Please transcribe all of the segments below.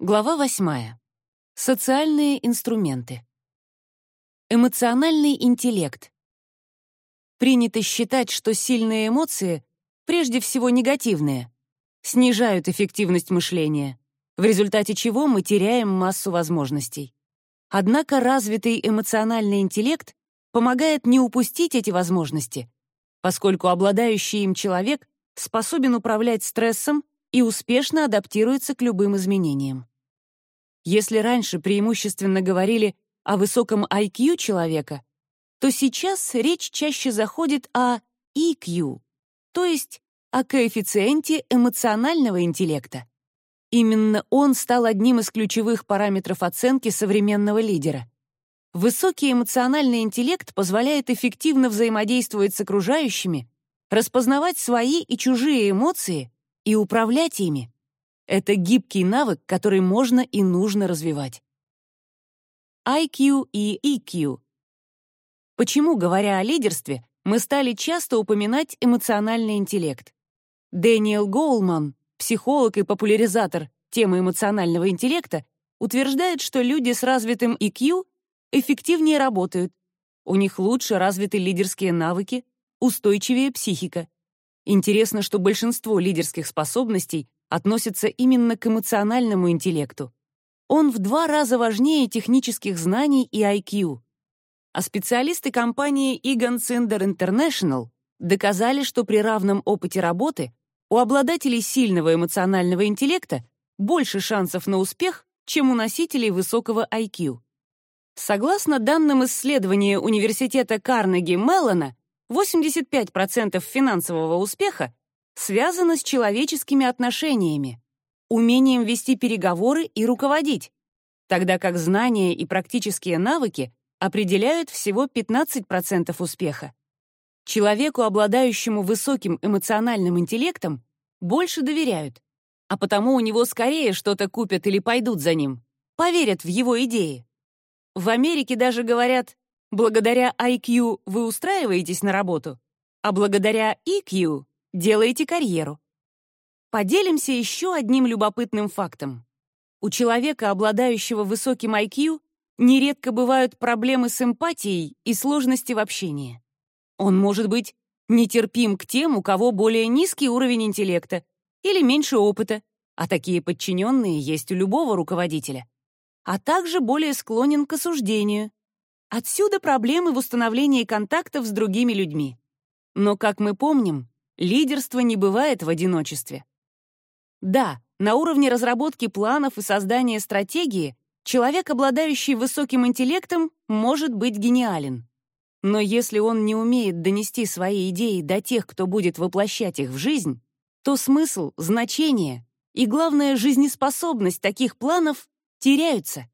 Глава восьмая. Социальные инструменты. Эмоциональный интеллект. Принято считать, что сильные эмоции, прежде всего негативные, снижают эффективность мышления, в результате чего мы теряем массу возможностей. Однако развитый эмоциональный интеллект помогает не упустить эти возможности, поскольку обладающий им человек способен управлять стрессом и успешно адаптируется к любым изменениям. Если раньше преимущественно говорили о высоком IQ человека, то сейчас речь чаще заходит о EQ, то есть о коэффициенте эмоционального интеллекта. Именно он стал одним из ключевых параметров оценки современного лидера. Высокий эмоциональный интеллект позволяет эффективно взаимодействовать с окружающими, распознавать свои и чужие эмоции и управлять ими. Это гибкий навык, который можно и нужно развивать. IQ и EQ. Почему, говоря о лидерстве, мы стали часто упоминать эмоциональный интеллект? Дэниел Гоулман, психолог и популяризатор темы эмоционального интеллекта, утверждает, что люди с развитым EQ эффективнее работают, у них лучше развиты лидерские навыки, устойчивее психика. Интересно, что большинство лидерских способностей относится именно к эмоциональному интеллекту. Он в два раза важнее технических знаний и IQ. А специалисты компании Egon Zünder International доказали, что при равном опыте работы у обладателей сильного эмоционального интеллекта больше шансов на успех, чем у носителей высокого IQ. Согласно данным исследования Университета Карнеги Меллона, 85% финансового успеха связано с человеческими отношениями, умением вести переговоры и руководить, тогда как знания и практические навыки определяют всего 15% успеха. Человеку, обладающему высоким эмоциональным интеллектом, больше доверяют, а потому у него скорее что-то купят или пойдут за ним, поверят в его идеи. В Америке даже говорят, благодаря IQ вы устраиваетесь на работу, а благодаря EQ делаете карьеру. Поделимся еще одним любопытным фактом. У человека, обладающего высоким IQ, нередко бывают проблемы с эмпатией и сложности в общении. Он может быть нетерпим к тем, у кого более низкий уровень интеллекта или меньше опыта, а такие подчиненные есть у любого руководителя, а также более склонен к осуждению. Отсюда проблемы в установлении контактов с другими людьми. Но, как мы помним, Лидерство не бывает в одиночестве. Да, на уровне разработки планов и создания стратегии человек, обладающий высоким интеллектом, может быть гениален. Но если он не умеет донести свои идеи до тех, кто будет воплощать их в жизнь, то смысл, значение и, главное, жизнеспособность таких планов теряются.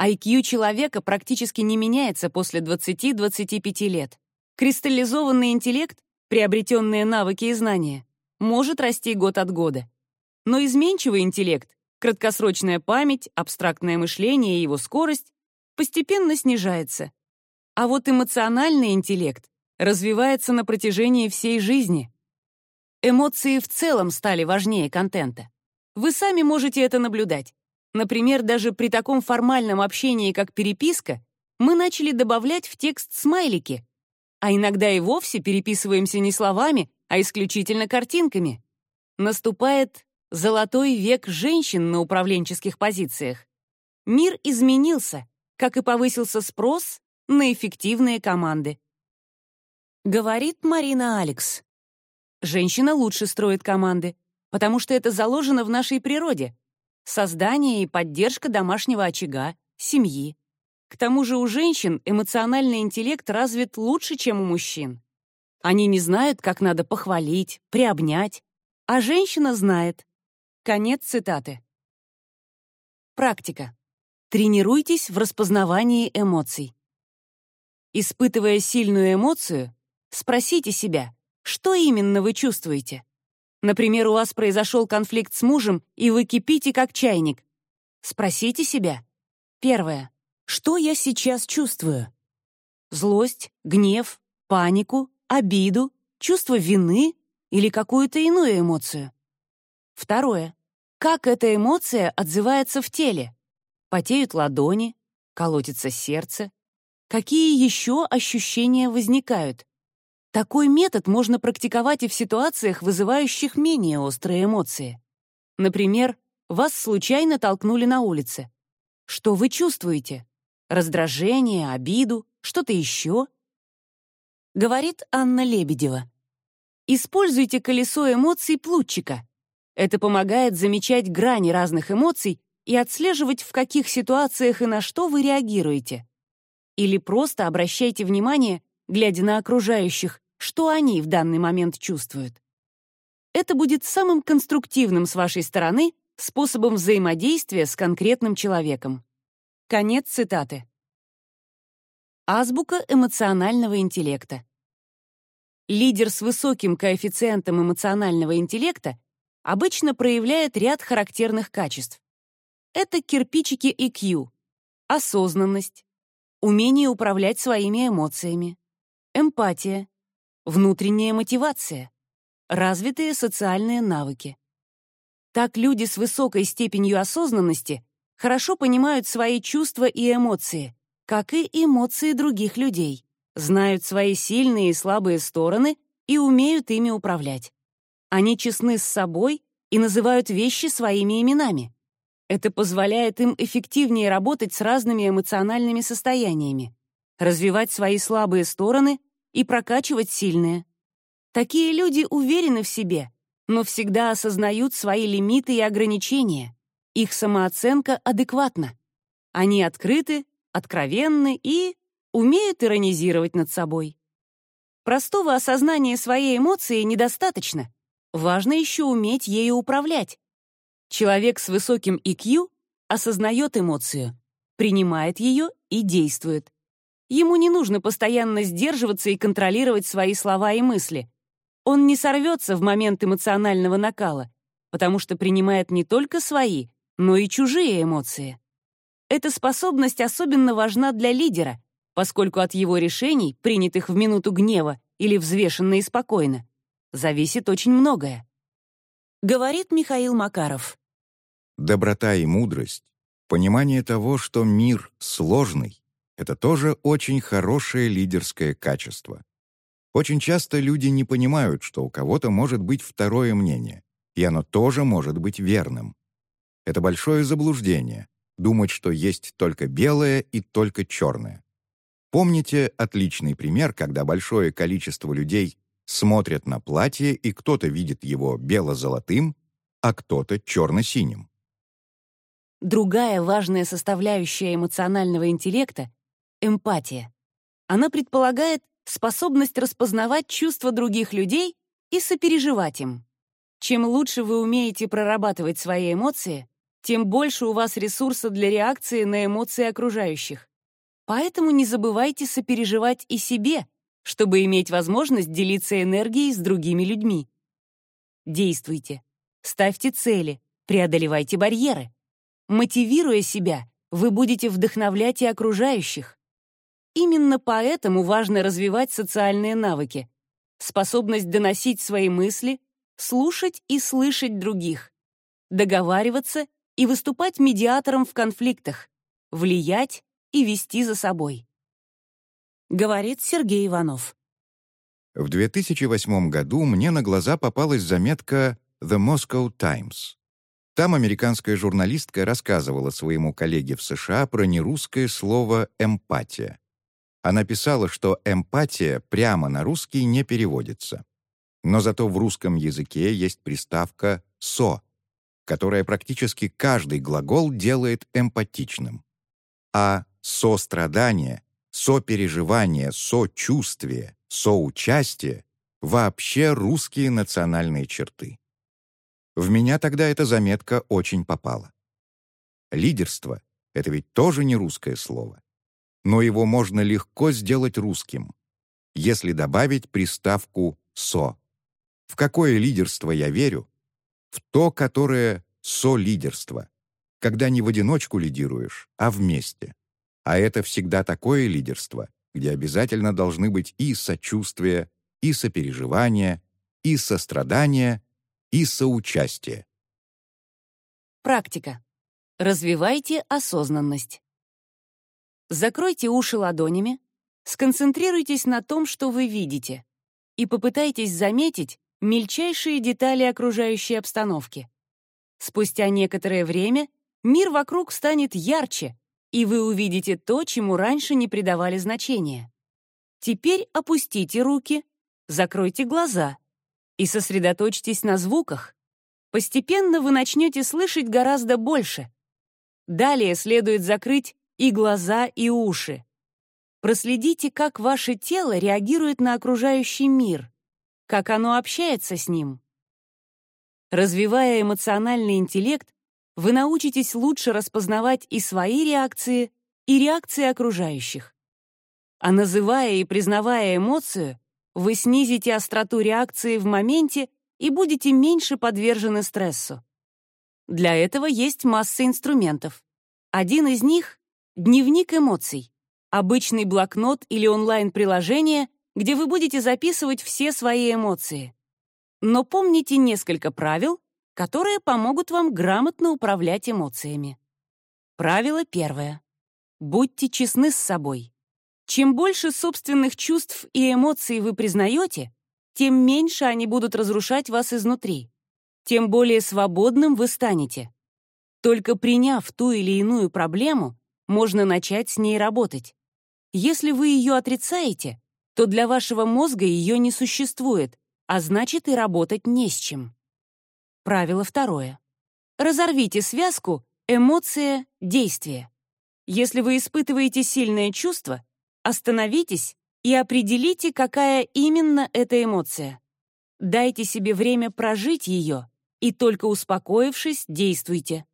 IQ человека практически не меняется после 20-25 лет. Кристаллизованный интеллект приобретенные навыки и знания, может расти год от года. Но изменчивый интеллект, краткосрочная память, абстрактное мышление и его скорость постепенно снижается. А вот эмоциональный интеллект развивается на протяжении всей жизни. Эмоции в целом стали важнее контента. Вы сами можете это наблюдать. Например, даже при таком формальном общении, как переписка, мы начали добавлять в текст смайлики, а иногда и вовсе переписываемся не словами, а исключительно картинками. Наступает золотой век женщин на управленческих позициях. Мир изменился, как и повысился спрос на эффективные команды. Говорит Марина Алекс. Женщина лучше строит команды, потому что это заложено в нашей природе. Создание и поддержка домашнего очага, семьи. К тому же у женщин эмоциональный интеллект развит лучше, чем у мужчин. Они не знают, как надо похвалить, приобнять, а женщина знает. Конец цитаты. Практика. Тренируйтесь в распознавании эмоций. Испытывая сильную эмоцию, спросите себя, что именно вы чувствуете. Например, у вас произошел конфликт с мужем, и вы кипите, как чайник. Спросите себя. Первое. Что я сейчас чувствую? Злость, гнев, панику, обиду, чувство вины или какую-то иную эмоцию? Второе. Как эта эмоция отзывается в теле? Потеют ладони, колотится сердце. Какие еще ощущения возникают? Такой метод можно практиковать и в ситуациях, вызывающих менее острые эмоции. Например, вас случайно толкнули на улице. Что вы чувствуете? Раздражение, обиду, что-то еще? Говорит Анна Лебедева. Используйте колесо эмоций плутчика. Это помогает замечать грани разных эмоций и отслеживать, в каких ситуациях и на что вы реагируете. Или просто обращайте внимание, глядя на окружающих, что они в данный момент чувствуют. Это будет самым конструктивным с вашей стороны способом взаимодействия с конкретным человеком. Конец цитаты. Азбука эмоционального интеллекта. Лидер с высоким коэффициентом эмоционального интеллекта обычно проявляет ряд характерных качеств. Это кирпичики EQ, осознанность, умение управлять своими эмоциями, эмпатия, внутренняя мотивация, развитые социальные навыки. Так люди с высокой степенью осознанности хорошо понимают свои чувства и эмоции, как и эмоции других людей, знают свои сильные и слабые стороны и умеют ими управлять. Они честны с собой и называют вещи своими именами. Это позволяет им эффективнее работать с разными эмоциональными состояниями, развивать свои слабые стороны и прокачивать сильные. Такие люди уверены в себе, но всегда осознают свои лимиты и ограничения. Их самооценка адекватна. Они открыты, откровенны и умеют иронизировать над собой. Простого осознания своей эмоции недостаточно. Важно еще уметь ею управлять, Человек с высоким IQ осознает эмоцию, принимает ее и действует. Ему не нужно постоянно сдерживаться и контролировать свои слова и мысли. Он не сорвется в момент эмоционального накала, потому что принимает не только свои, но и чужие эмоции. Эта способность особенно важна для лидера, поскольку от его решений, принятых в минуту гнева или взвешенно и спокойно, зависит очень многое. Говорит Михаил Макаров. Доброта и мудрость, понимание того, что мир сложный, это тоже очень хорошее лидерское качество. Очень часто люди не понимают, что у кого-то может быть второе мнение, и оно тоже может быть верным. Это большое заблуждение — думать, что есть только белое и только черное. Помните отличный пример, когда большое количество людей смотрят на платье, и кто-то видит его бело-золотым, а кто-то черно-синим. Другая важная составляющая эмоционального интеллекта — эмпатия. Она предполагает способность распознавать чувства других людей и сопереживать им. Чем лучше вы умеете прорабатывать свои эмоции, тем больше у вас ресурса для реакции на эмоции окружающих. Поэтому не забывайте сопереживать и себе, чтобы иметь возможность делиться энергией с другими людьми. Действуйте. Ставьте цели, преодолевайте барьеры. Мотивируя себя, вы будете вдохновлять и окружающих. Именно поэтому важно развивать социальные навыки, способность доносить свои мысли, слушать и слышать других, договариваться и выступать медиатором в конфликтах, влиять и вести за собой. Говорит Сергей Иванов. В 2008 году мне на глаза попалась заметка «The Moscow Times». Там американская журналистка рассказывала своему коллеге в США про нерусское слово «эмпатия». Она писала, что «эмпатия» прямо на русский не переводится. Но зато в русском языке есть приставка «со», которая практически каждый глагол делает эмпатичным. А сострадание, сопереживание, сочувствие, соучастие — вообще русские национальные черты. В меня тогда эта заметка очень попала. Лидерство — это ведь тоже не русское слово. Но его можно легко сделать русским, если добавить приставку «со». В какое лидерство я верю? В то, которое со-лидерство, когда не в одиночку лидируешь, а вместе. А это всегда такое лидерство, где обязательно должны быть и сочувствие, и сопереживание, и сострадание, и соучастие. Практика. Развивайте осознанность. Закройте уши ладонями, сконцентрируйтесь на том, что вы видите, и попытайтесь заметить мельчайшие детали окружающей обстановки. Спустя некоторое время мир вокруг станет ярче, и вы увидите то, чему раньше не придавали значения. Теперь опустите руки, закройте глаза и сосредоточьтесь на звуках. Постепенно вы начнете слышать гораздо больше. Далее следует закрыть и глаза, и уши. Проследите, как ваше тело реагирует на окружающий мир, как оно общается с ним. Развивая эмоциональный интеллект, вы научитесь лучше распознавать и свои реакции, и реакции окружающих. А называя и признавая эмоцию, вы снизите остроту реакции в моменте и будете меньше подвержены стрессу. Для этого есть масса инструментов. Один из них — дневник эмоций, обычный блокнот или онлайн-приложение, где вы будете записывать все свои эмоции. Но помните несколько правил, которые помогут вам грамотно управлять эмоциями. Правило первое. Будьте честны с собой. Чем больше собственных чувств и эмоций вы признаете, тем меньше они будут разрушать вас изнутри, тем более свободным вы станете. Только приняв ту или иную проблему, можно начать с ней работать. Если вы ее отрицаете, то для вашего мозга ее не существует, а значит и работать не с чем. Правило второе. Разорвите связку эмоция-действие. Если вы испытываете сильное чувство, остановитесь и определите, какая именно эта эмоция. Дайте себе время прожить ее, и только успокоившись, действуйте.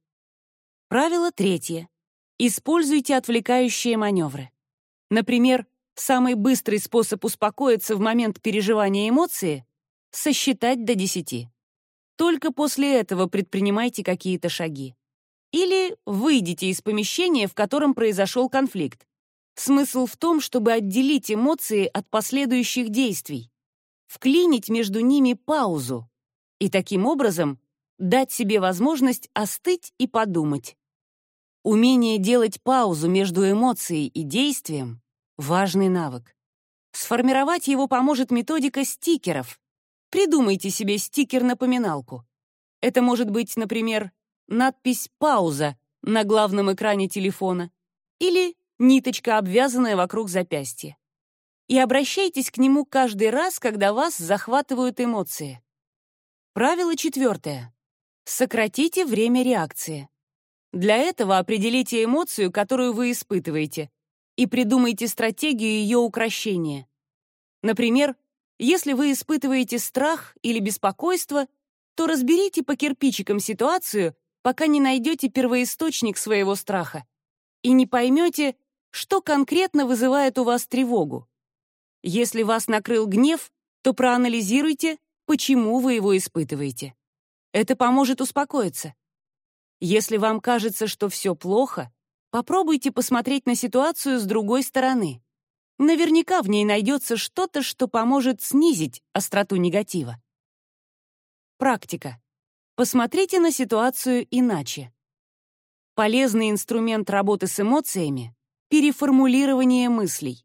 Правило третье. Используйте отвлекающие маневры. Например, самый быстрый способ успокоиться в момент переживания эмоции — сосчитать до десяти. Только после этого предпринимайте какие-то шаги. Или выйдите из помещения, в котором произошел конфликт. Смысл в том, чтобы отделить эмоции от последующих действий, вклинить между ними паузу и таким образом дать себе возможность остыть и подумать. Умение делать паузу между эмоцией и действием — важный навык. Сформировать его поможет методика стикеров, Придумайте себе стикер-напоминалку. Это может быть, например, надпись «Пауза» на главном экране телефона или ниточка, обвязанная вокруг запястья. И обращайтесь к нему каждый раз, когда вас захватывают эмоции. Правило четвертое. Сократите время реакции. Для этого определите эмоцию, которую вы испытываете, и придумайте стратегию ее укрощения. Например, если вы испытываете страх или беспокойство, то разберите по кирпичикам ситуацию, пока не найдете первоисточник своего страха и не поймете, что конкретно вызывает у вас тревогу. Если вас накрыл гнев, то проанализируйте, почему вы его испытываете. Это поможет успокоиться. Если вам кажется, что все плохо, попробуйте посмотреть на ситуацию с другой стороны. Наверняка в ней найдется что-то, что поможет снизить остроту негатива. Практика. Посмотрите на ситуацию иначе. Полезный инструмент работы с эмоциями — переформулирование мыслей.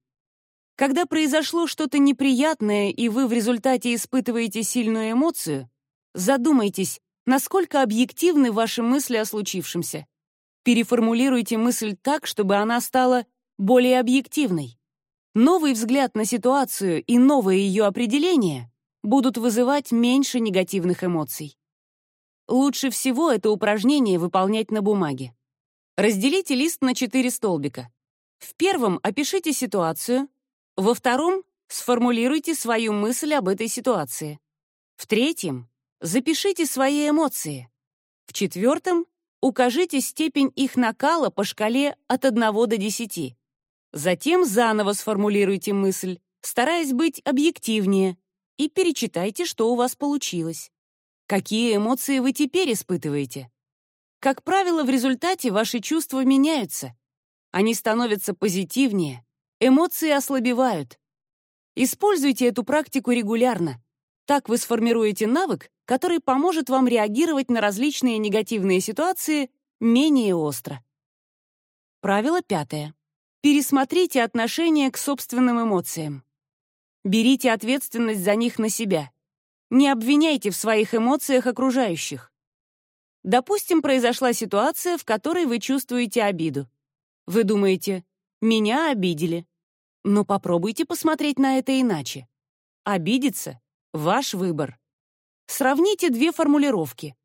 Когда произошло что-то неприятное, и вы в результате испытываете сильную эмоцию, задумайтесь, насколько объективны ваши мысли о случившемся. Переформулируйте мысль так, чтобы она стала более объективной. Новый взгляд на ситуацию и новое ее определение будут вызывать меньше негативных эмоций. Лучше всего это упражнение выполнять на бумаге. Разделите лист на четыре столбика. В первом опишите ситуацию, во втором сформулируйте свою мысль об этой ситуации. В третьем запишите свои эмоции. В четвертом укажите степень их накала по шкале от 1 до 10. Затем заново сформулируйте мысль, стараясь быть объективнее, и перечитайте, что у вас получилось. Какие эмоции вы теперь испытываете? Как правило, в результате ваши чувства меняются. Они становятся позитивнее, эмоции ослабевают. Используйте эту практику регулярно. Так вы сформируете навык, который поможет вам реагировать на различные негативные ситуации менее остро. Правило пятое. Пересмотрите отношение к собственным эмоциям. Берите ответственность за них на себя. Не обвиняйте в своих эмоциях окружающих. Допустим, произошла ситуация, в которой вы чувствуете обиду. Вы думаете, меня обидели. Но попробуйте посмотреть на это иначе. Обидеться — ваш выбор. Сравните две формулировки.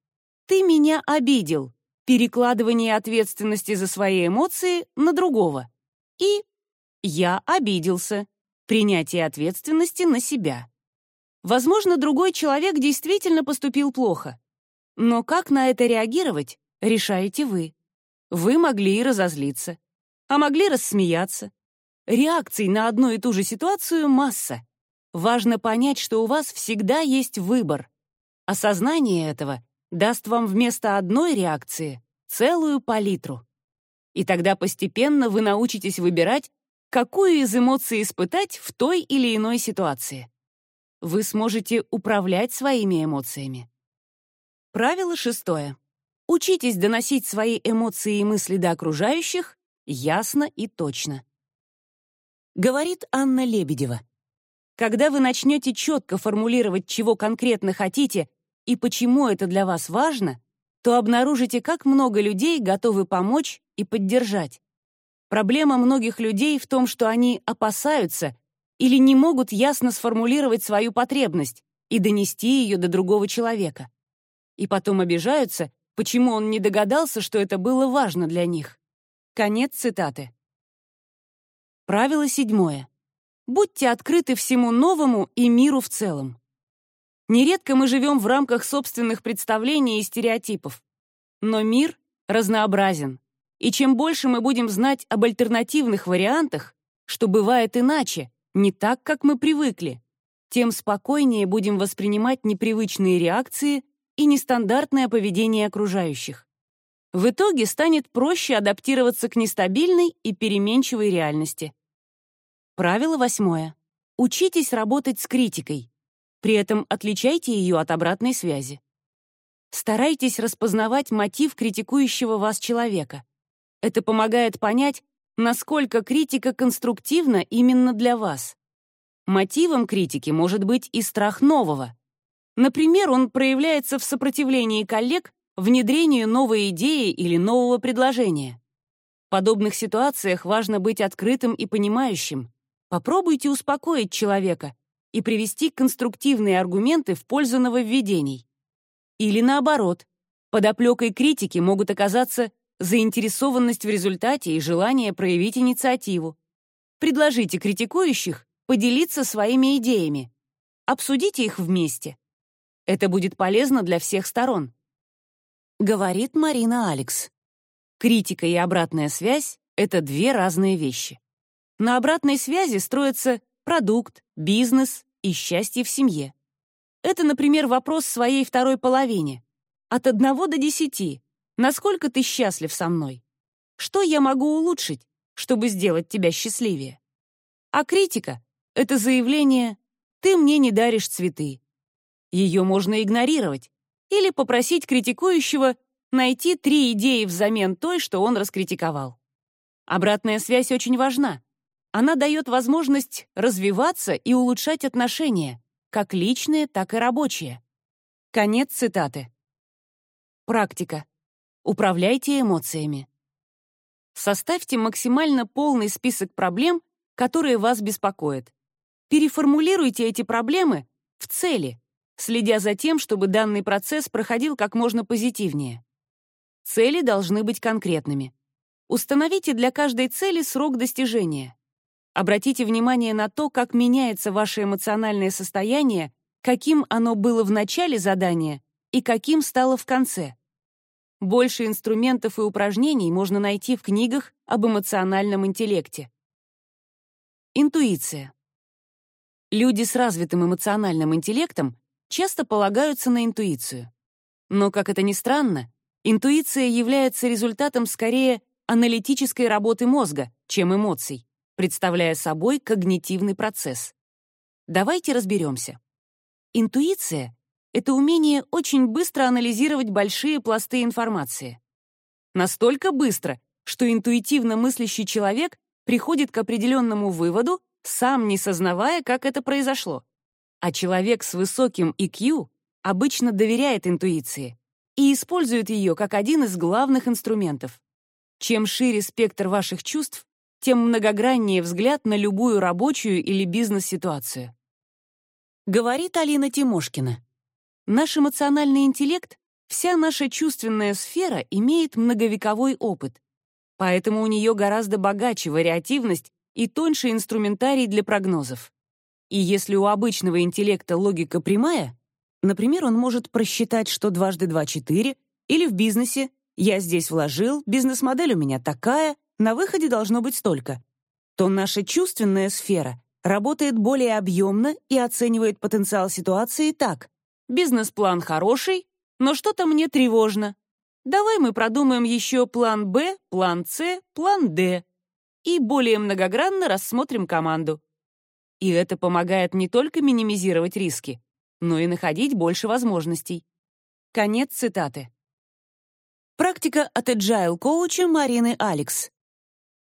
«Ты меня обидел» — перекладывание ответственности за свои эмоции на другого. И «я обиделся» — принятие ответственности на себя. Возможно, другой человек действительно поступил плохо. Но как на это реагировать, решаете вы. Вы могли и разозлиться, а могли рассмеяться. Реакций на одну и ту же ситуацию масса. Важно понять, что у вас всегда есть выбор. Осознание этого даст вам вместо одной реакции целую палитру. И тогда постепенно вы научитесь выбирать, какую из эмоций испытать в той или иной ситуации. Вы сможете управлять своими эмоциями. Правило шестое. Учитесь доносить свои эмоции и мысли до окружающих ясно и точно. Говорит Анна Лебедева. Когда вы начнете четко формулировать, чего конкретно хотите и почему это для вас важно, то обнаружите, как много людей готовы помочь и поддержать. Проблема многих людей в том, что они опасаются или не могут ясно сформулировать свою потребность и донести ее до другого человека и потом обижаются, почему он не догадался, что это было важно для них. Конец цитаты. Правило седьмое. Будьте открыты всему новому и миру в целом. Нередко мы живем в рамках собственных представлений и стереотипов. Но мир разнообразен, и чем больше мы будем знать об альтернативных вариантах, что бывает иначе, не так, как мы привыкли, тем спокойнее будем воспринимать непривычные реакции и нестандартное поведение окружающих. В итоге станет проще адаптироваться к нестабильной и переменчивой реальности. Правило восьмое. Учитесь работать с критикой. При этом отличайте ее от обратной связи. Старайтесь распознавать мотив критикующего вас человека. Это помогает понять, насколько критика конструктивна именно для вас. Мотивом критики может быть и страх нового, Например, он проявляется в сопротивлении коллег внедрению новой идеи или нового предложения. В подобных ситуациях важно быть открытым и понимающим. Попробуйте успокоить человека и привести конструктивные аргументы в пользу нововведений. Или наоборот, подоплекой критики могут оказаться заинтересованность в результате и желание проявить инициативу. Предложите критикующих поделиться своими идеями. Обсудите их вместе. Это будет полезно для всех сторон. Говорит Марина Алекс. Критика и обратная связь — это две разные вещи. На обратной связи строится продукт, бизнес и счастье в семье. Это, например, вопрос своей второй половине. От одного до десяти. Насколько ты счастлив со мной? Что я могу улучшить, чтобы сделать тебя счастливее? А критика — это заявление «ты мне не даришь цветы», ее можно игнорировать или попросить критикующего найти три идеи взамен той, что он раскритиковал. Обратная связь очень важна. Она дает возможность развиваться и улучшать отношения, как личные, так и рабочие. Конец цитаты. Практика. Управляйте эмоциями. Составьте максимально полный список проблем, которые вас беспокоят. Переформулируйте эти проблемы в цели, следя за тем, чтобы данный процесс проходил как можно позитивнее. Цели должны быть конкретными. Установите для каждой цели срок достижения. Обратите внимание на то, как меняется ваше эмоциональное состояние, каким оно было в начале задания и каким стало в конце. Больше инструментов и упражнений можно найти в книгах об эмоциональном интеллекте. Интуиция. Люди с развитым эмоциональным интеллектом часто полагаются на интуицию. Но, как это ни странно, интуиция является результатом скорее аналитической работы мозга, чем эмоций, представляя собой когнитивный процесс. Давайте разберемся. Интуиция — это умение очень быстро анализировать большие пласты информации. Настолько быстро, что интуитивно мыслящий человек приходит к определенному выводу, сам не сознавая, как это произошло. А человек с высоким IQ обычно доверяет интуиции и использует ее как один из главных инструментов. Чем шире спектр ваших чувств, тем многограннее взгляд на любую рабочую или бизнес-ситуацию. Говорит Алина Тимошкина. Наш эмоциональный интеллект, вся наша чувственная сфера имеет многовековой опыт, поэтому у нее гораздо богаче вариативность и тоньше инструментарий для прогнозов. И если у обычного интеллекта логика прямая, например, он может просчитать, что дважды два — четыре, или в бизнесе «я здесь вложил, бизнес-модель у меня такая, на выходе должно быть столько», то наша чувственная сфера работает более объемно и оценивает потенциал ситуации так. Бизнес-план хороший, но что-то мне тревожно. Давай мы продумаем еще план «Б», план «С», план «Д» и более многогранно рассмотрим команду. И это помогает не только минимизировать риски, но и находить больше возможностей. Конец цитаты. Практика от agile коуча Марины Алекс.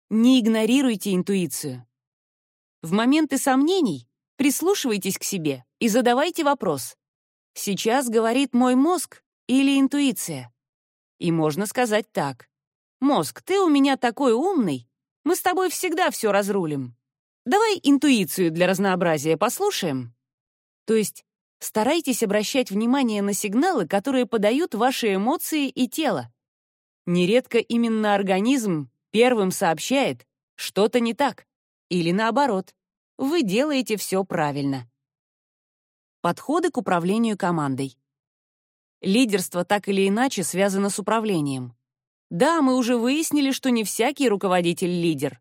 Не игнорируйте интуицию. В моменты сомнений прислушивайтесь к себе и задавайте вопрос. Сейчас говорит мой мозг или интуиция? И можно сказать так. «Мозг, ты у меня такой умный, мы с тобой всегда все разрулим. Давай интуицию для разнообразия послушаем». То есть старайтесь обращать внимание на сигналы, которые подают ваши эмоции и тело. Нередко именно организм первым сообщает, что-то не так, или наоборот, вы делаете все правильно. Подходы к управлению командой. Лидерство так или иначе связано с управлением. Да, мы уже выяснили, что не всякий руководитель — лидер.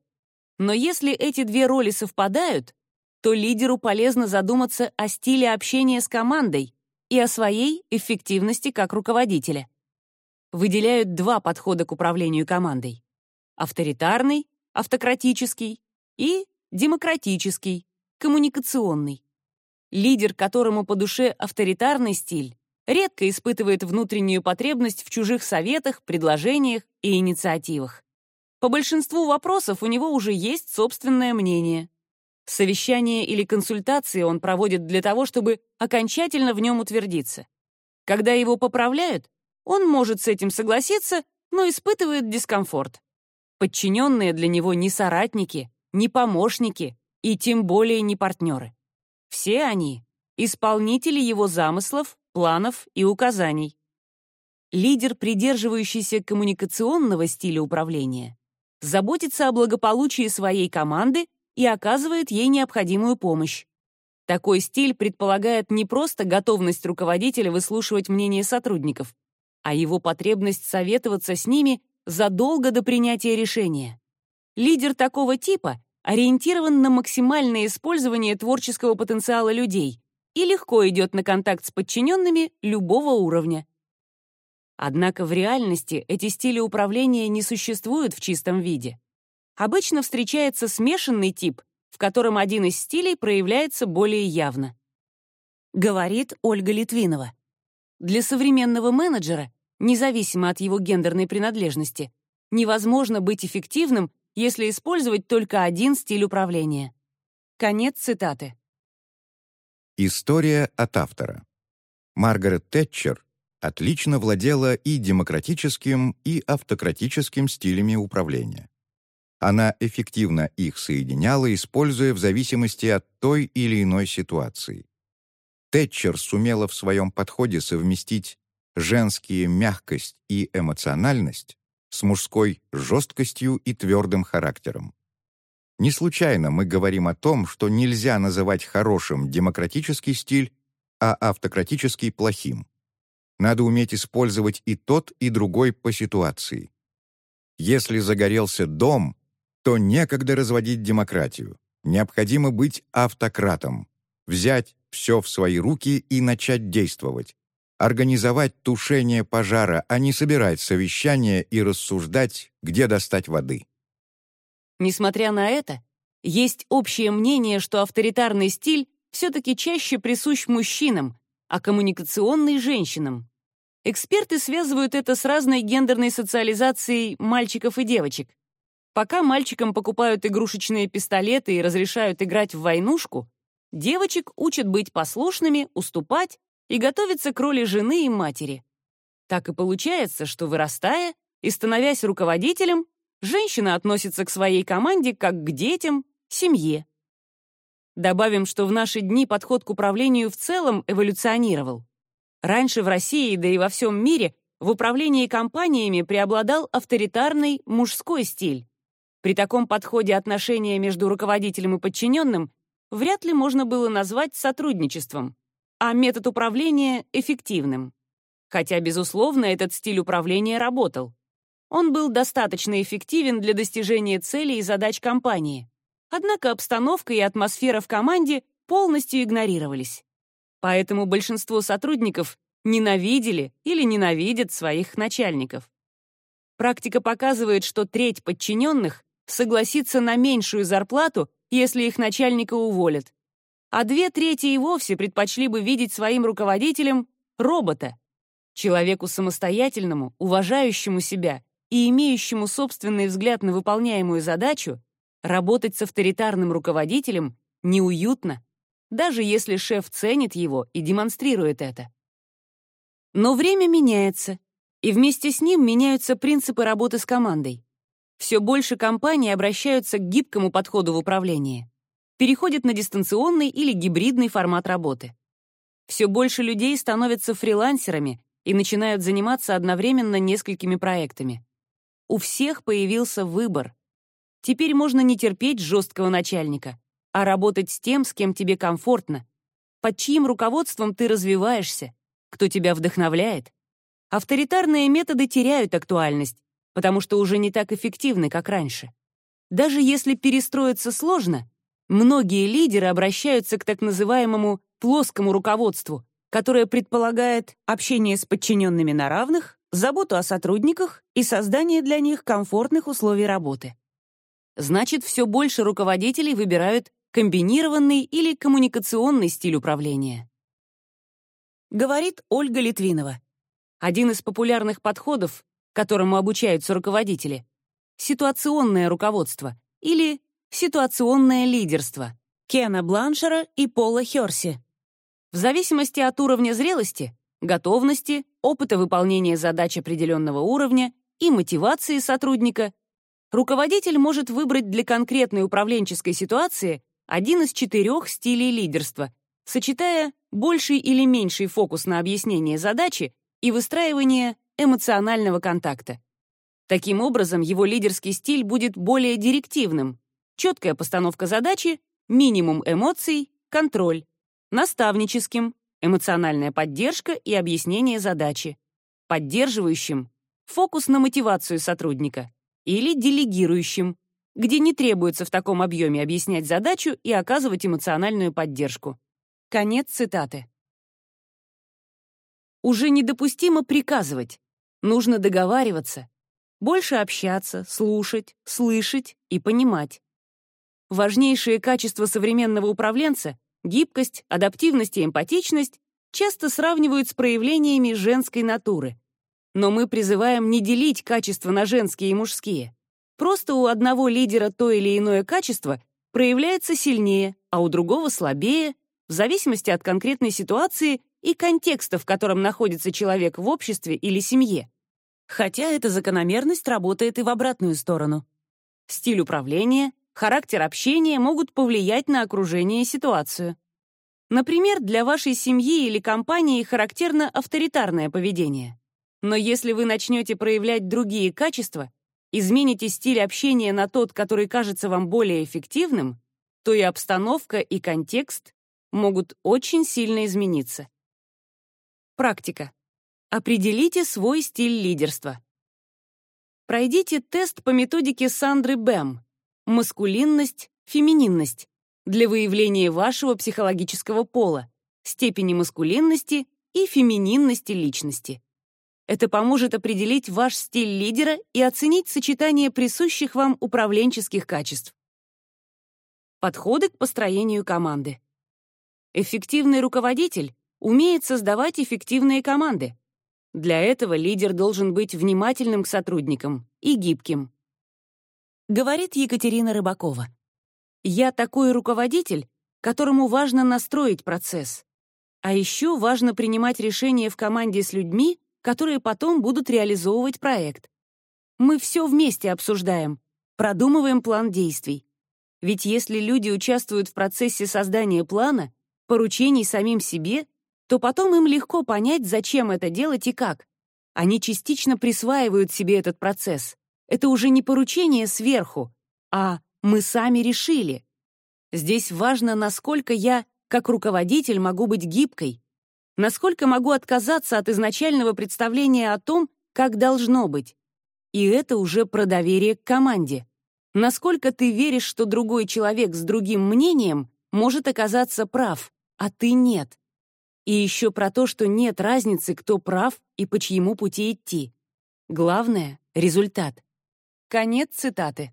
Но если эти две роли совпадают, то лидеру полезно задуматься о стиле общения с командой и о своей эффективности как руководителя. Выделяют два подхода к управлению командой. Авторитарный, автократический и демократический, коммуникационный. Лидер, которому по душе авторитарный стиль, редко испытывает внутреннюю потребность в чужих советах, предложениях и инициативах. По большинству вопросов у него уже есть собственное мнение. Совещание или консультации он проводит для того, чтобы окончательно в нем утвердиться. Когда его поправляют, он может с этим согласиться, но испытывает дискомфорт. Подчиненные для него не соратники, не помощники и тем более не партнеры. Все они — исполнители его замыслов, планов и указаний. Лидер, придерживающийся коммуникационного стиля управления, заботится о благополучии своей команды и оказывает ей необходимую помощь. Такой стиль предполагает не просто готовность руководителя выслушивать мнение сотрудников, а его потребность советоваться с ними задолго до принятия решения. Лидер такого типа ориентирован на максимальное использование творческого потенциала людей и легко идет на контакт с подчиненными любого уровня. Однако в реальности эти стили управления не существуют в чистом виде. Обычно встречается смешанный тип, в котором один из стилей проявляется более явно. Говорит Ольга Литвинова. Для современного менеджера, независимо от его гендерной принадлежности, невозможно быть эффективным, если использовать только один стиль управления. Конец цитаты. История от автора. Маргарет Тэтчер отлично владела и демократическим, и автократическим стилями управления. Она эффективно их соединяла, используя в зависимости от той или иной ситуации. Тэтчер сумела в своем подходе совместить женские мягкость и эмоциональность с мужской жесткостью и твердым характером. Не случайно мы говорим о том, что нельзя называть хорошим демократический стиль, а автократический — плохим. Надо уметь использовать и тот, и другой по ситуации. Если загорелся дом, то некогда разводить демократию. Необходимо быть автократом, взять все в свои руки и начать действовать. Организовать тушение пожара, а не собирать совещания и рассуждать, где достать воды. Несмотря на это, есть общее мнение, что авторитарный стиль все-таки чаще присущ мужчинам, а коммуникационный — женщинам. Эксперты связывают это с разной гендерной социализацией мальчиков и девочек. Пока мальчикам покупают игрушечные пистолеты и разрешают играть в войнушку, девочек учат быть послушными, уступать и готовиться к роли жены и матери. Так и получается, что вырастая и становясь руководителем, женщина относится к своей команде как к детям, семье. Добавим, что в наши дни подход к управлению в целом эволюционировал. Раньше в России, да и во всем мире, в управлении компаниями преобладал авторитарный мужской стиль. При таком подходе отношения между руководителем и подчиненным вряд ли можно было назвать сотрудничеством, а метод управления — эффективным. Хотя, безусловно, этот стиль управления работал. Он был достаточно эффективен для достижения целей и задач компании. Однако обстановка и атмосфера в команде полностью игнорировались. Поэтому большинство сотрудников ненавидели или ненавидят своих начальников. Практика показывает, что треть подчиненных согласится на меньшую зарплату, если их начальника уволят, а две трети и вовсе предпочли бы видеть своим руководителем робота, человеку самостоятельному, уважающему себя и имеющему собственный взгляд на выполняемую задачу, работать с авторитарным руководителем неуютно, даже если шеф ценит его и демонстрирует это. Но время меняется, и вместе с ним меняются принципы работы с командой. Все больше компаний обращаются к гибкому подходу в управлении, переходят на дистанционный или гибридный формат работы. Все больше людей становятся фрилансерами и начинают заниматься одновременно несколькими проектами. У всех появился выбор. Теперь можно не терпеть жесткого начальника, а работать с тем, с кем тебе комфортно, под чьим руководством ты развиваешься, кто тебя вдохновляет. Авторитарные методы теряют актуальность, потому что уже не так эффективны, как раньше. Даже если перестроиться сложно, многие лидеры обращаются к так называемому плоскому руководству, которое предполагает общение с подчиненными на равных, заботу о сотрудниках и создание для них комфортных условий работы. Значит, все больше руководителей выбирают комбинированный или коммуникационный стиль управления. Говорит Ольга Литвинова. Один из популярных подходов, которому обучаются руководители — ситуационное руководство или ситуационное лидерство Кена Бланшера и Пола Херси. В зависимости от уровня зрелости, готовности, опыта выполнения задач определенного уровня и мотивации сотрудника, руководитель может выбрать для конкретной управленческой ситуации один из четырех стилей лидерства, сочетая больший или меньший фокус на объяснение задачи и выстраивание эмоционального контакта. Таким образом, его лидерский стиль будет более директивным, четкая постановка задачи, минимум эмоций, контроль, наставническим, эмоциональная поддержка и объяснение задачи, поддерживающим, фокус на мотивацию сотрудника, или делегирующим, где не требуется в таком объеме объяснять задачу и оказывать эмоциональную поддержку. Конец цитаты. Уже недопустимо приказывать, нужно договариваться, больше общаться, слушать, слышать и понимать. Важнейшие качества современного управленца — гибкость, адаптивность и эмпатичность — часто сравнивают с проявлениями женской натуры. Но мы призываем не делить качества на женские и мужские. Просто у одного лидера то или иное качество проявляется сильнее, а у другого слабее, в зависимости от конкретной ситуации и контекста, в котором находится человек в обществе или семье. Хотя эта закономерность работает и в обратную сторону. Стиль управления, характер общения могут повлиять на окружение и ситуацию. Например, для вашей семьи или компании характерно авторитарное поведение. Но если вы начнете проявлять другие качества, измените стиль общения на тот, который кажется вам более эффективным, то и обстановка, и контекст могут очень сильно измениться. Практика. Определите свой стиль лидерства. Пройдите тест по методике Сандры Бэм «Маскулинность, фемининность» для выявления вашего психологического пола, степени маскулинности и фемининности личности. Это поможет определить ваш стиль лидера и оценить сочетание присущих вам управленческих качеств. Подходы к построению команды. Эффективный руководитель умеет создавать эффективные команды. Для этого лидер должен быть внимательным к сотрудникам и гибким. Говорит Екатерина Рыбакова. «Я такой руководитель, которому важно настроить процесс. А еще важно принимать решения в команде с людьми, которые потом будут реализовывать проект. Мы все вместе обсуждаем, продумываем план действий. Ведь если люди участвуют в процессе создания плана, поручений самим себе, то потом им легко понять, зачем это делать и как. Они частично присваивают себе этот процесс. Это уже не поручение сверху, а мы сами решили. Здесь важно, насколько я, как руководитель, могу быть гибкой, насколько могу отказаться от изначального представления о том, как должно быть. И это уже про доверие к команде. Насколько ты веришь, что другой человек с другим мнением может оказаться прав, а ты нет. И еще про то, что нет разницы, кто прав и по чьему пути идти. Главное — результат. Конец цитаты.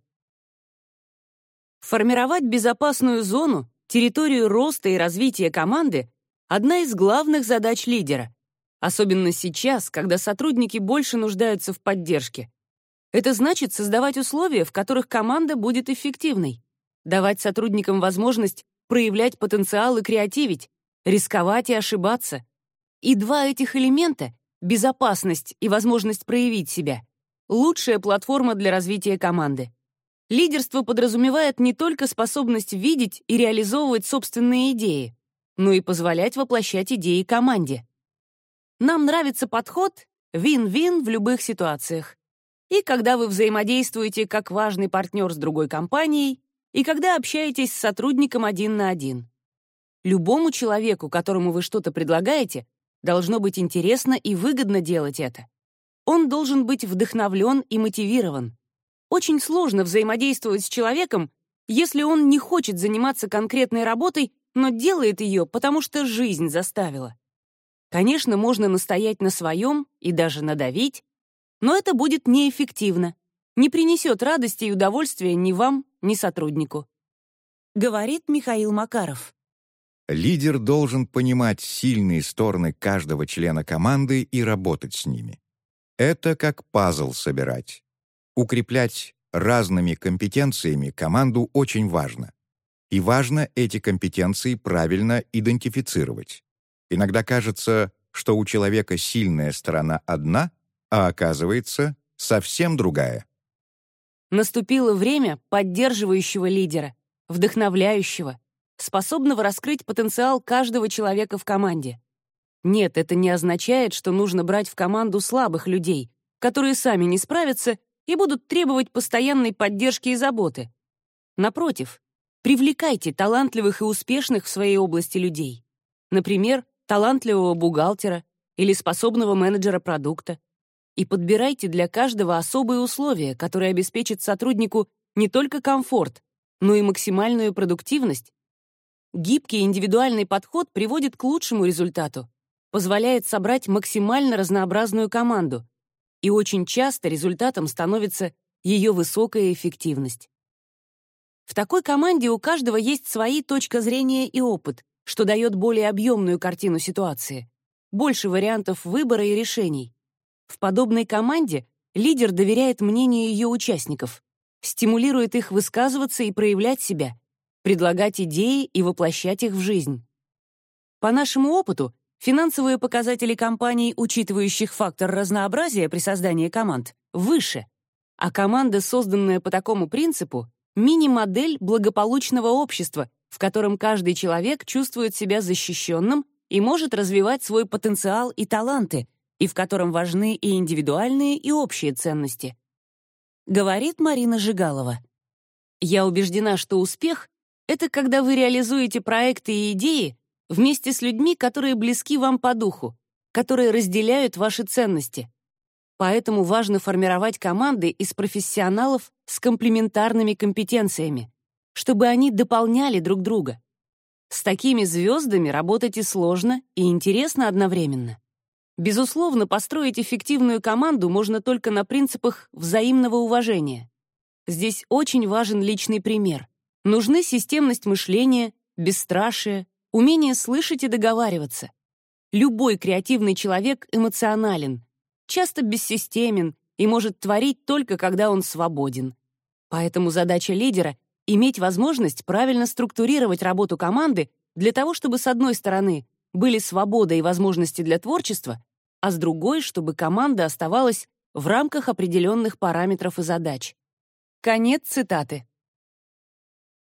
Формировать безопасную зону, территорию роста и развития команды — одна из главных задач лидера, особенно сейчас, когда сотрудники больше нуждаются в поддержке. Это значит создавать условия, в которых команда будет эффективной, давать сотрудникам возможность проявлять потенциал и креативить, рисковать и ошибаться. И два этих элемента — безопасность и возможность проявить себя — лучшая платформа для развития команды. Лидерство подразумевает не только способность видеть и реализовывать собственные идеи, но и позволять воплощать идеи команде. Нам нравится подход «вин-вин» в любых ситуациях. И когда вы взаимодействуете как важный партнер с другой компанией, и когда общаетесь с сотрудником один на один. Любому человеку, которому вы что-то предлагаете, должно быть интересно и выгодно делать это. Он должен быть вдохновлен и мотивирован. Очень сложно взаимодействовать с человеком, если он не хочет заниматься конкретной работой, но делает ее, потому что жизнь заставила. Конечно, можно настоять на своем и даже надавить, но это будет неэффективно, не принесет радости и удовольствия ни вам, ни сотруднику. Говорит Михаил Макаров. Лидер должен понимать сильные стороны каждого члена команды и работать с ними. Это как пазл собирать. Укреплять разными компетенциями команду очень важно. И важно эти компетенции правильно идентифицировать. Иногда кажется, что у человека сильная сторона одна, а оказывается совсем другая. Наступило время поддерживающего лидера, вдохновляющего, способного раскрыть потенциал каждого человека в команде. Нет, это не означает, что нужно брать в команду слабых людей, которые сами не справятся и будут требовать постоянной поддержки и заботы. Напротив, привлекайте талантливых и успешных в своей области людей. Например, талантливого бухгалтера или способного менеджера продукта, и подбирайте для каждого особые условия, которые обеспечат сотруднику не только комфорт, но и максимальную продуктивность. Гибкий индивидуальный подход приводит к лучшему результату, позволяет собрать максимально разнообразную команду, и очень часто результатом становится ее высокая эффективность. В такой команде у каждого есть свои точка зрения и опыт, что дает более объемную картину ситуации, больше вариантов выбора и решений. В подобной команде лидер доверяет мнению ее участников, стимулирует их высказываться и проявлять себя, предлагать идеи и воплощать их в жизнь. По нашему опыту, финансовые показатели компаний, учитывающих фактор разнообразия при создании команд, выше, а команда, созданная по такому принципу, мини-модель благополучного общества, в котором каждый человек чувствует себя защищенным и может развивать свой потенциал и таланты, и в котором важны и индивидуальные, и общие ценности. Говорит Марина Жигалова. Я убеждена, что успех — это когда вы реализуете проекты и идеи вместе с людьми, которые близки вам по духу, которые разделяют ваши ценности. Поэтому важно формировать команды из профессионалов с комплементарными компетенциями, чтобы они дополняли друг друга. С такими звездами работать и сложно, и интересно одновременно. Безусловно, построить эффективную команду можно только на принципах взаимного уважения. Здесь очень важен личный пример. Нужны системность мышления, бесстрашие, умение слышать и договариваться. Любой креативный человек эмоционален, часто бессистемен и может творить только когда он свободен. Поэтому задача лидера — иметь возможность правильно структурировать работу команды для того, чтобы, с одной стороны, были свобода и возможности для творчества, а с другой, чтобы команда оставалась в рамках определенных параметров и задач. Конец цитаты.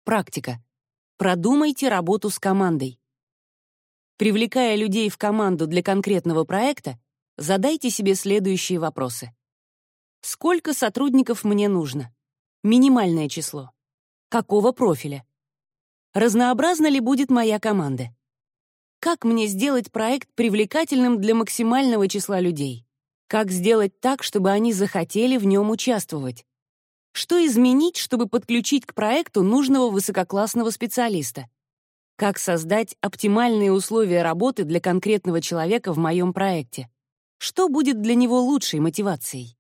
Практика. Продумайте работу с командой. Привлекая людей в команду для конкретного проекта, задайте себе следующие вопросы. Сколько сотрудников мне нужно? Минимальное число. Какого профиля? Разнообразна ли будет моя команда? Как мне сделать проект привлекательным для максимального числа людей? Как сделать так, чтобы они захотели в нем участвовать? Что изменить, чтобы подключить к проекту нужного высококлассного специалиста? Как создать оптимальные условия работы для конкретного человека в моем проекте? Что будет для него лучшей мотивацией?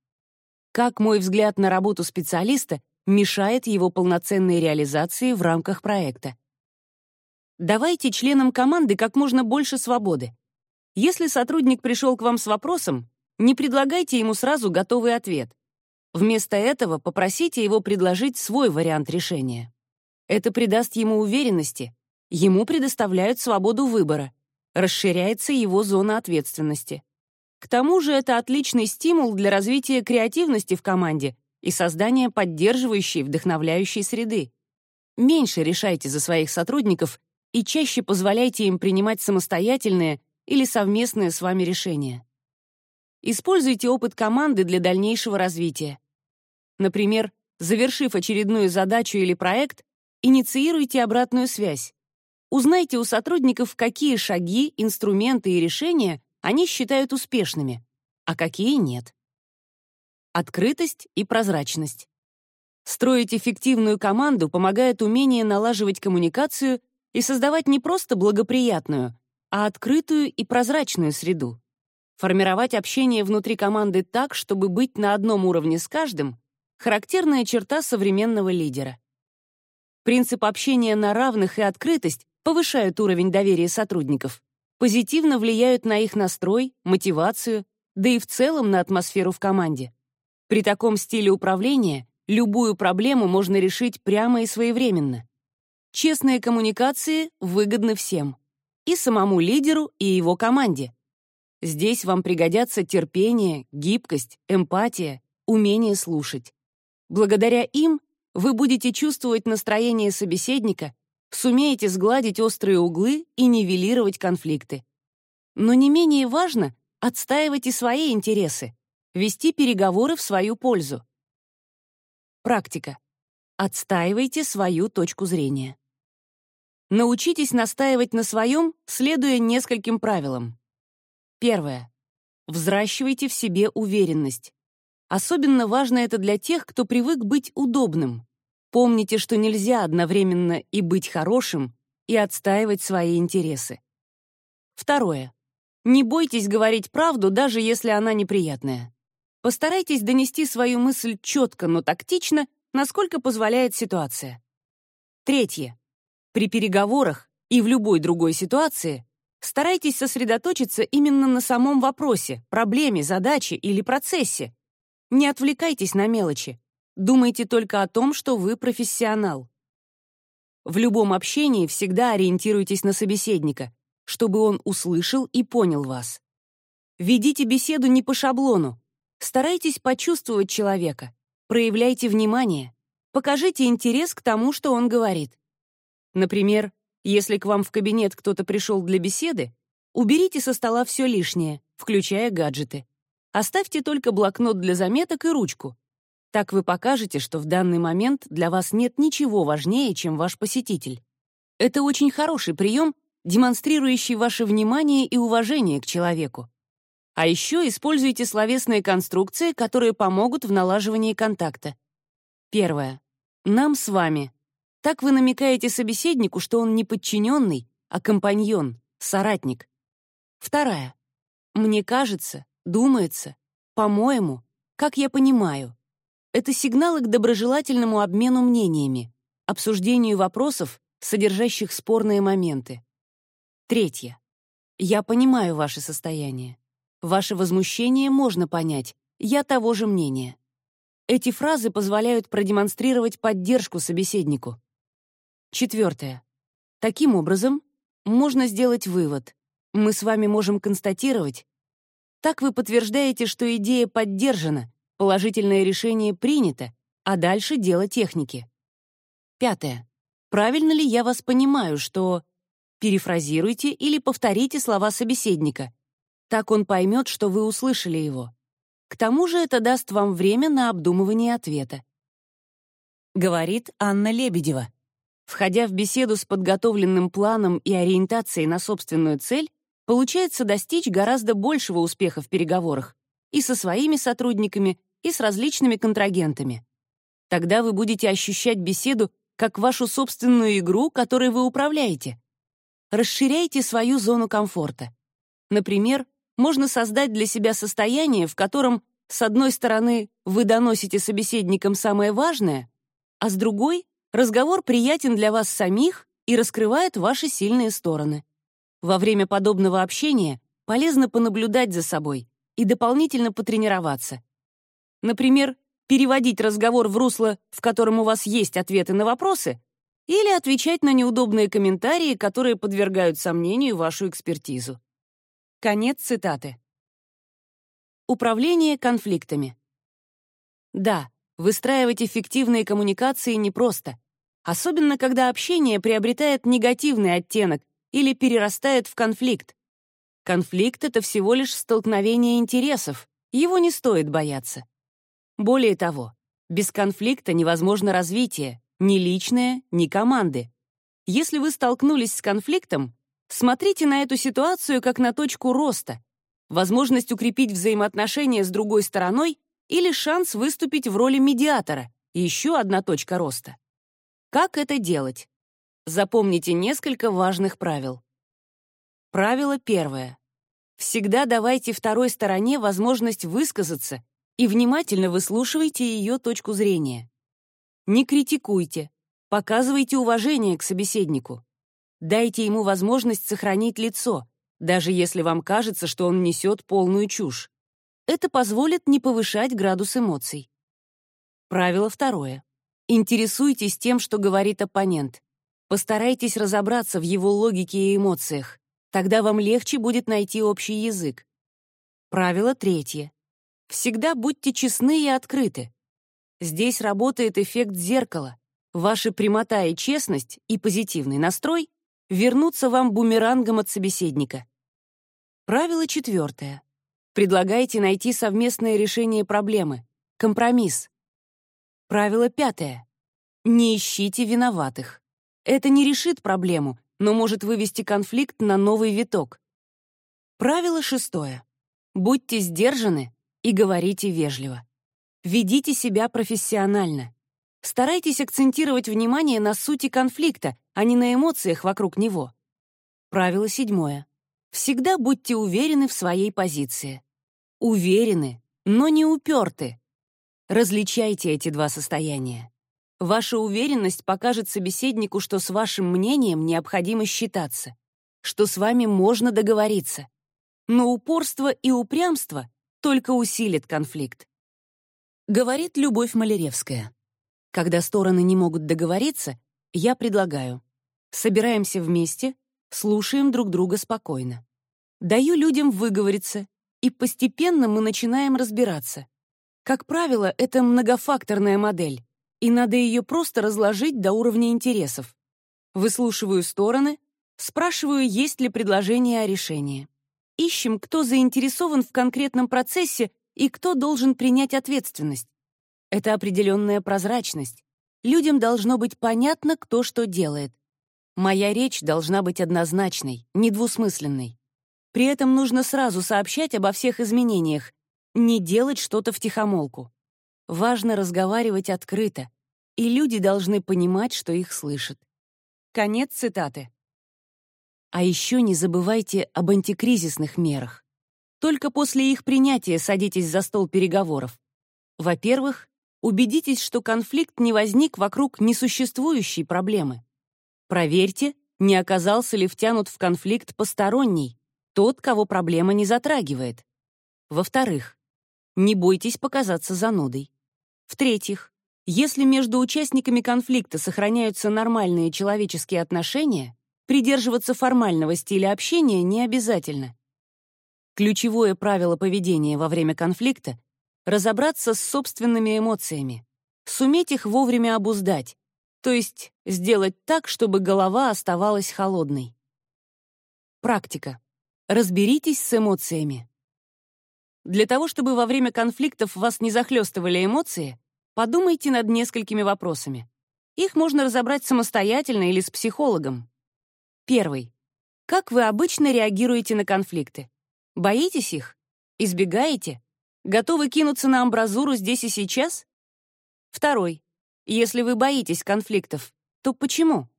Как мой взгляд на работу специалиста мешает его полноценной реализации в рамках проекта? Давайте членам команды как можно больше свободы. Если сотрудник пришел к вам с вопросом, не предлагайте ему сразу готовый ответ. Вместо этого попросите его предложить свой вариант решения. Это придаст ему уверенности, ему предоставляют свободу выбора, расширяется его зона ответственности. К тому же это отличный стимул для развития креативности в команде и создания поддерживающей, вдохновляющей среды. Меньше решайте за своих сотрудников и чаще позволяйте им принимать самостоятельные или совместные с вами решения. Используйте опыт команды для дальнейшего развития. Например, завершив очередную задачу или проект, инициируйте обратную связь. Узнайте у сотрудников, какие шаги, инструменты и решения они считают успешными, а какие нет. Открытость и прозрачность. Строить эффективную команду помогает умение налаживать коммуникацию и создавать не просто благоприятную, а открытую и прозрачную среду. Формировать общение внутри команды так, чтобы быть на одном уровне с каждым — характерная черта современного лидера. Принцип общения на равных и открытость повышают уровень доверия сотрудников, позитивно влияют на их настрой, мотивацию, да и в целом на атмосферу в команде. При таком стиле управления любую проблему можно решить прямо и своевременно. Честные коммуникации выгодны всем. И самому лидеру, и его команде. Здесь вам пригодятся терпение, гибкость, эмпатия, умение слушать. Благодаря им вы будете чувствовать настроение собеседника, сумеете сгладить острые углы и нивелировать конфликты. Но не менее важно отстаивать и свои интересы, вести переговоры в свою пользу. Практика. Отстаивайте свою точку зрения. Научитесь настаивать на своем, следуя нескольким правилам. Первое. Взращивайте в себе уверенность. Особенно важно это для тех, кто привык быть удобным. Помните, что нельзя одновременно и быть хорошим, и отстаивать свои интересы. Второе. Не бойтесь говорить правду, даже если она неприятная. Постарайтесь донести свою мысль четко, но тактично, насколько позволяет ситуация. Третье. При переговорах и в любой другой ситуации старайтесь сосредоточиться именно на самом вопросе, проблеме, задаче или процессе. Не отвлекайтесь на мелочи. Думайте только о том, что вы профессионал. В любом общении всегда ориентируйтесь на собеседника, чтобы он услышал и понял вас. Ведите беседу не по шаблону. Старайтесь почувствовать человека. Проявляйте внимание. Покажите интерес к тому, что он говорит. Например, если к вам в кабинет кто-то пришел для беседы, уберите со стола все лишнее, включая гаджеты. Оставьте только блокнот для заметок и ручку. Так вы покажете, что в данный момент для вас нет ничего важнее, чем ваш посетитель. Это очень хороший прием, демонстрирующий ваше внимание и уважение к человеку. А еще используйте словесные конструкции, которые помогут в налаживании контакта. Первое. Нам с вами. Так вы намекаете собеседнику, что он не подчиненный, а компаньон, соратник. Вторая. Мне кажется, думается, по-моему, как я понимаю. Это сигналы к доброжелательному обмену мнениями, обсуждению вопросов, содержащих спорные моменты. Третье. Я понимаю ваше состояние. Ваше возмущение можно понять. Я того же мнения. Эти фразы позволяют продемонстрировать поддержку собеседнику. Четвертое. Таким образом, можно сделать вывод. Мы с вами можем констатировать. Так вы подтверждаете, что идея поддержана, положительное решение принято, а дальше дело техники. Пятое. Правильно ли я вас понимаю, что... Перефразируйте или повторите слова собеседника. Так он поймет, что вы услышали его. К тому же это даст вам время на обдумывание ответа. Говорит Анна Лебедева. Входя в беседу с подготовленным планом и ориентацией на собственную цель, получается достичь гораздо большего успеха в переговорах и со своими сотрудниками, и с различными контрагентами. Тогда вы будете ощущать беседу как вашу собственную игру, которой вы управляете. Расширяйте свою зону комфорта. Например, можно создать для себя состояние, в котором, с одной стороны, вы доносите собеседникам самое важное, а с другой — разговор приятен для вас самих и раскрывает ваши сильные стороны. Во время подобного общения полезно понаблюдать за собой и дополнительно потренироваться. Например, переводить разговор в русло, в котором у вас есть ответы на вопросы, или отвечать на неудобные комментарии, которые подвергают сомнению вашу экспертизу. Конец цитаты. Управление конфликтами. Да, выстраивать эффективные коммуникации непросто, особенно когда общение приобретает негативный оттенок или перерастает в конфликт. Конфликт — это всего лишь столкновение интересов, его не стоит бояться. Более того, без конфликта невозможно развитие, ни личное, ни команды. Если вы столкнулись с конфликтом, смотрите на эту ситуацию как на точку роста, возможность укрепить взаимоотношения с другой стороной или шанс выступить в роли медиатора, еще одна точка роста. Как это делать? Запомните несколько важных правил. Правило первое. Всегда давайте второй стороне возможность высказаться и внимательно выслушивайте ее точку зрения. Не критикуйте, показывайте уважение к собеседнику. Дайте ему возможность сохранить лицо, даже если вам кажется, что он несет полную чушь. Это позволит не повышать градус эмоций. Правило второе. Интересуйтесь тем, что говорит оппонент. Постарайтесь разобраться в его логике и эмоциях. Тогда вам легче будет найти общий язык. Правило третье. Всегда будьте честны и открыты. Здесь работает эффект зеркала. Ваша прямота и честность и позитивный настрой вернутся вам бумерангом от собеседника. Правило четвертое. Предлагайте найти совместное решение проблемы, компромисс. Правило пятое. Не ищите виноватых. Это не решит проблему, но может вывести конфликт на новый виток. Правило шестое. Будьте сдержаны и говорите вежливо. Ведите себя профессионально. Старайтесь акцентировать внимание на сути конфликта, а не на эмоциях вокруг него. Правило седьмое. Всегда будьте уверены в своей позиции. Уверены, но не уперты. Различайте эти два состояния. Ваша уверенность покажет собеседнику, что с вашим мнением необходимо считаться, что с вами можно договориться. Но упорство и упрямство только усилит конфликт. Говорит Любовь Малеревская. Когда стороны не могут договориться, я предлагаю. Собираемся вместе, слушаем друг друга спокойно. Даю людям выговориться, и постепенно мы начинаем разбираться. Как правило, это многофакторная модель, и надо ее просто разложить до уровня интересов. Выслушиваю стороны, спрашиваю, есть ли предложение о решении. Ищем, кто заинтересован в конкретном процессе и кто должен принять ответственность. Это определенная прозрачность. Людям должно быть понятно, кто что делает. Моя речь должна быть однозначной, недвусмысленной. При этом нужно сразу сообщать обо всех изменениях, не делать что-то втихомолку. Важно разговаривать открыто, и люди должны понимать, что их слышат. Конец цитаты. А еще не забывайте об антикризисных мерах. Только после их принятия садитесь за стол переговоров. Во-первых, убедитесь, что конфликт не возник вокруг несуществующей проблемы. Проверьте, не оказался ли втянут в конфликт посторонний, тот, кого проблема не затрагивает. Во-вторых, не бойтесь показаться занудой. В-третьих, если между участниками конфликта сохраняются нормальные человеческие отношения, придерживаться формального стиля общения не обязательно. Ключевое правило поведения во время конфликта — разобраться с собственными эмоциями, суметь их вовремя обуздать, то есть сделать так, чтобы голова оставалась холодной. Практика. Разберитесь с эмоциями. Для того, чтобы во время конфликтов вас не захлестывали эмоции, подумайте над несколькими вопросами. Их можно разобрать самостоятельно или с психологом. Первый. Как вы обычно реагируете на конфликты? Боитесь их? Избегаете? Готовы кинуться на амбразуру здесь и сейчас? Второй. Если вы боитесь конфликтов, то почему?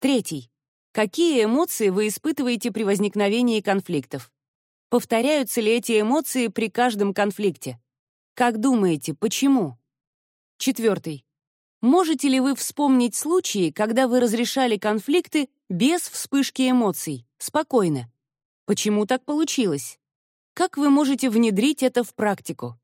Третий. Какие эмоции вы испытываете при возникновении конфликтов? Повторяются ли эти эмоции при каждом конфликте? Как думаете, почему? Четвертый. Можете ли вы вспомнить случаи, когда вы разрешали конфликты без вспышки эмоций, спокойно? Почему так получилось? Как вы можете внедрить это в практику?